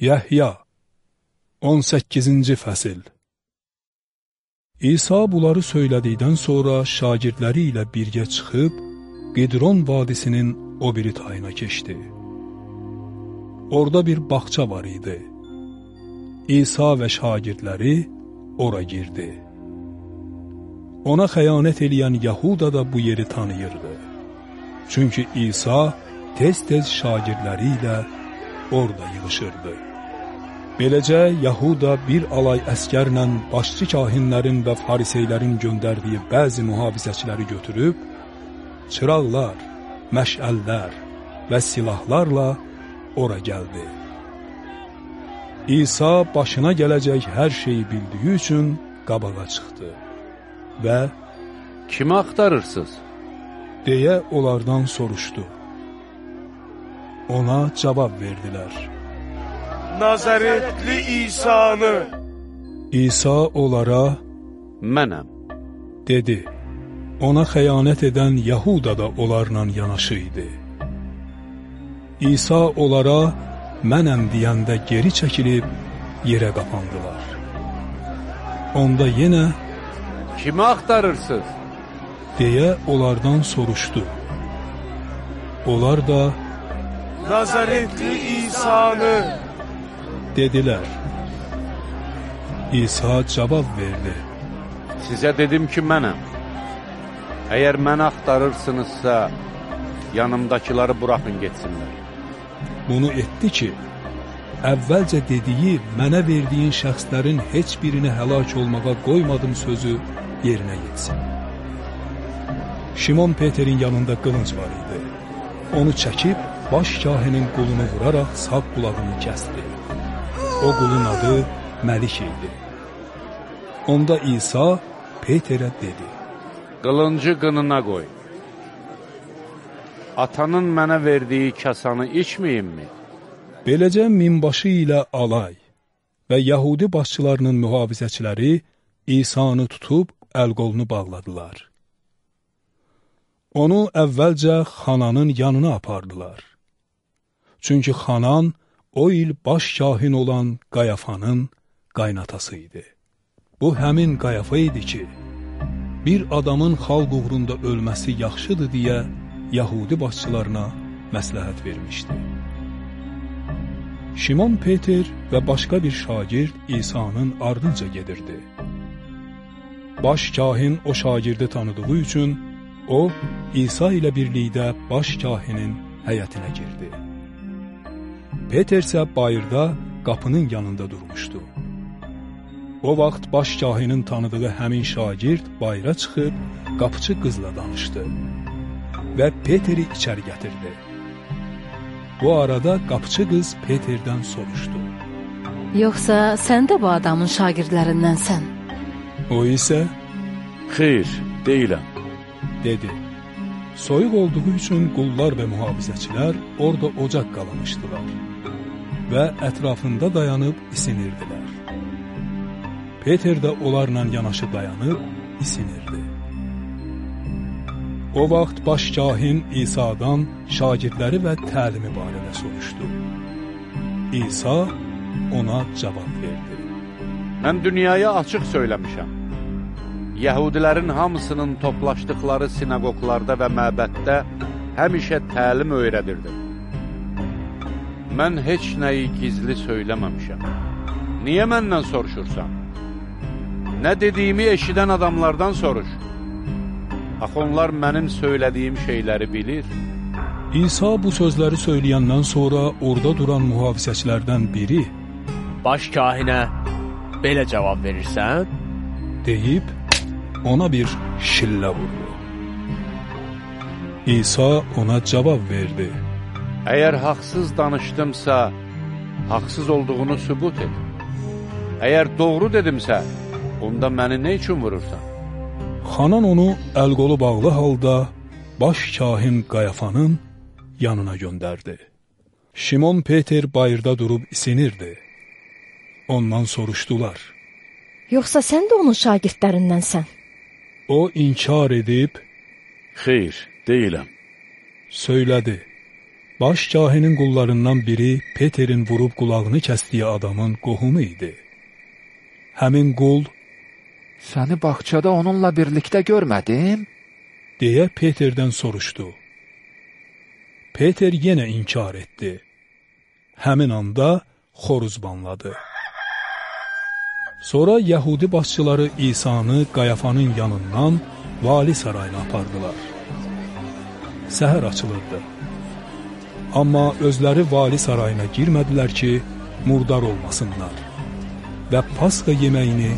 Yəhya 18-ci fəsil İsa bunları söylədikdən sonra şagirdləri ilə birgə çıxıb, Qidron vadisinin o biri tayına keçdi. Orada bir bağça var idi. İsa və şagirdləri ora girdi. Ona xəyanət eləyən Yahuda da bu yeri tanıyırdı. Çünki İsa tez-tez şagirdləri ilə orada yığışırdı. Beləcə, Yahuda bir alay əskərlə başçı kahinlərin və fariseylərin göndərdiyi bəzi mühafizəçiləri götürüb, çıraqlar, məşəllər və silahlarla ora gəldi. İsa başına gələcək hər şeyi bildiyi üçün qabağa çıxdı və Kimi axtarırsınız? deyə onlardan soruşdu. Ona cavab verdilər. Nazaretli İsa'nı İsa onlara Mənəm. dedi. Ona xəyanət edən Yahuda da onlarla yanaşı idi. İsa onlara mənəm deyəndə geri çəkilib yerə qapandılar. Onda yenə Kimi axtarırsınız? deyə onlardan soruşdu. Onlar da Nazaretli İsa'nı dedilər. İsa cavab verdi. Sizə dedim ki, mənəm. Əgər məni axtarırsınızsa, yanımdakıları buraxın getsinlər. Bunu etdi ki, əvvəlcə dediyi mənə verdiyin şəxslərin heç birini həlak olmağa qoymadım sözü yerinə yetsin. Şimon Peterin yanında qılınc var idi. Onu çəkib baş kahinin qulunu vuraraq sağ qulağını kəsdi. O qulun adı Məlik idi. Onda İsa Peterə dedi. Qılıncı qınına qoy. Atanın mənə verdiyi kasanı içməyimmi? Beləcə minbaşı ilə alay və Yahudi başçılarının mühafizəçiləri İsanı tutub əl-qolunu bağladılar. Onu əvvəlcə xananın yanına apardılar. Çünki xanan o il baş kahin olan Qayafanın qaynatası idi. Bu həmin Qayafa idi ki, bir adamın xalq uğrunda ölməsi yaxşıdır deyə Yahudi başçılarına məsləhət vermişdi. Şimon Peter və başqa bir şagird İsa'nın ardınca gedirdi. Baş kahin o şagirdi tanıdığı üçün o, İsa ilə birlikdə baş kahinin həyətinə girdi. Peter isə bayırda qapının yanında durmuşdu. O vaxt baş kahinin tanıdığı həmin şagird bayıra çıxıb qapıçı qızla danışdı və Peteri içəri gətirdi. Bu arada qapıçı qız Peterdən soruşdu. Yoxsa sən də bu adamın şagirdlərindənsən? O isə Xeyr, deyiləm. dedi. Soyuq olduğu üçün qullar və mühafizəçilər orada ocaq qalamışdılar və ətrafında dayanıb isinirdilər. Peter də onlarla yanaşı dayanıb isinirdi. O vaxt baş kahin İsa'dan şagirdləri və təlimi barədə soruşdu. İsa ona cavab verdi. Mən dünyaya açıq söyləmişəm. Yəhudilərin hamısının toplaşdıqları sinagoglarda və məbəddə həmişə təlim öyrədirdim. Mən heç nəyi gizli söyləməmişəm. Niyə məndən soruşursan? Nə dediyimi eşidən adamlardan soruş. Axı onlar mənim söylədiyim şeyləri bilir. İsa bu sözləri söyləyəndən sonra orada duran mühafizəçilərdən biri Baş kahinə belə cavab verirsən? deyib ona bir şillə vurdu. İsa ona cavab verdi. Əgər haqsız danışdımsa, haqsız olduğunu sübut et. Əgər doğru dedimsə, onda məni nə üçün vurursan? Xanan onu əl-qolu bağlı halda baş kahin Qayafanın yanına göndərdi. Şimon Peter bayırda durub isinirdi. Ondan soruşdular. Yoxsa sən də onun şagirdlərindənsən? O inkar edib Xeyr, deyiləm. söylədi. Baş kahinin qullarından biri Peterin vurub qulağını kəsdiyi adamın qohumu idi. Həmin qul Səni bağçada onunla birlikdə görmədim? deyə Peterdən soruşdu. Peter yenə inkar etdi. Həmin anda xoruz banladı. Sonra Yəhudi başçıları İsanı Qayafanın yanından vali sarayına apardılar. Səhər açılırdı. Amma özləri vali sarayına girmədilər ki, murdar olmasınlar və Pasxa yeməyini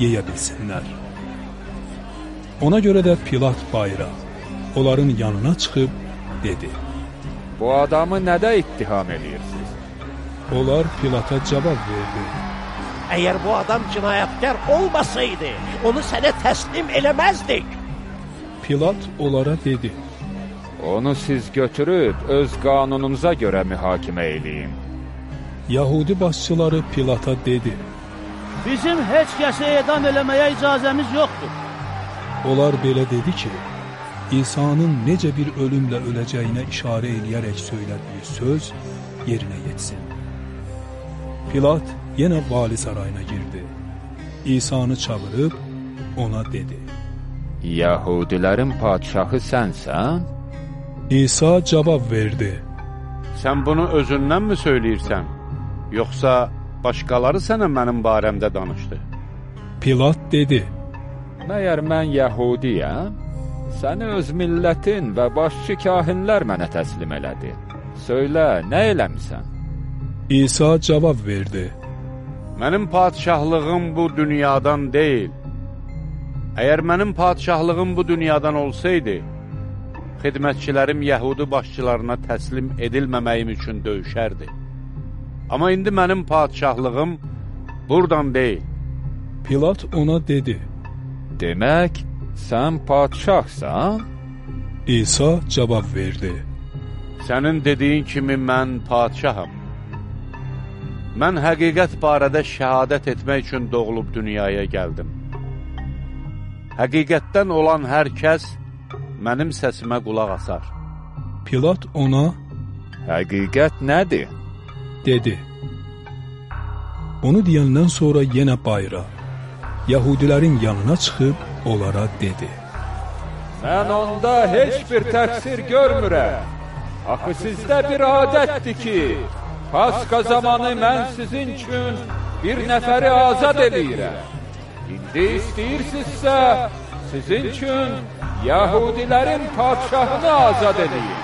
yeyə bilsinlər. Ona görə də Pilat bayra, onların yanına çıxıb dedi. Bu adamı nədə ittiham edirsiniz? Onlar Pilata cavab verdi. Əgər bu adam cinayətkar olmasaydı, onu sənə təslim eləməzdik. Pilat onlara dedi. Onu siz götürüb öz qanununuza görə mühakimə eləyin. Yahudi başçıları Pilata dedi. Bizim heç kəsə edam eləməyə icazəmiz yoxdur. Onlar belə dedi ki, İsa'nın necə bir ölümlə öləcəyinə işarə eləyərək söylədiyi söz yerinə yetsin. Pilat yenə vali sarayına girdi. İsa'nı çağırıb ona dedi. Yahudilərin padşahı sənsən? İsa cavab verdi. Sən bunu özündən mi söyləyirsən? Yoxsa başqaları sənə mənim barəmdə danışdı? Pilat dedi. Məyər mən Yəhudiyəm? Səni öz millətin və başçı kahinlər mənə təslim elədi. Söylə, nə eləmisən? İsa cavab verdi. Mənim padşahlığım bu dünyadan deyil. Əgər mənim padşahlığım bu dünyadan olsaydı, xidmətçilərim Yəhudi başçılarına təslim edilməməyim üçün döyüşərdi. Amma indi mənim padşahlığım buradan deyil. Pilat ona dedi. Demək, sən padşahsan? İsa cavab verdi. Sənin dediyin kimi mən padşaham. Mən həqiqət barədə şəhadət etmək üçün doğulub dünyaya gəldim. Həqiqətdən olan hər kəs mənim səsimə qulaq asar. Pilat ona Həqiqət nədir? dedi. Onu deyəndən sonra yenə bayra, Yahudilərin yanına çıxıb onlara dedi. Mən onda heç bir təqsir görmürəm. Axı sizdə bir adətdir ki, Paska zamanı mən sizin üçün bir nəfəri azad eləyirəm. İndi istəyirsinizsə, sizin üçün Yahudilərin padşahını azad eləyin.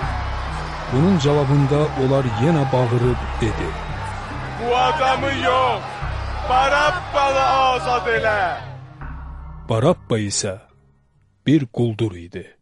Bunun cavabında onlar yenə bağırıb dedi. Bu adamı yox, Barabbalı azad elə. Barabba isə bir quldur idi.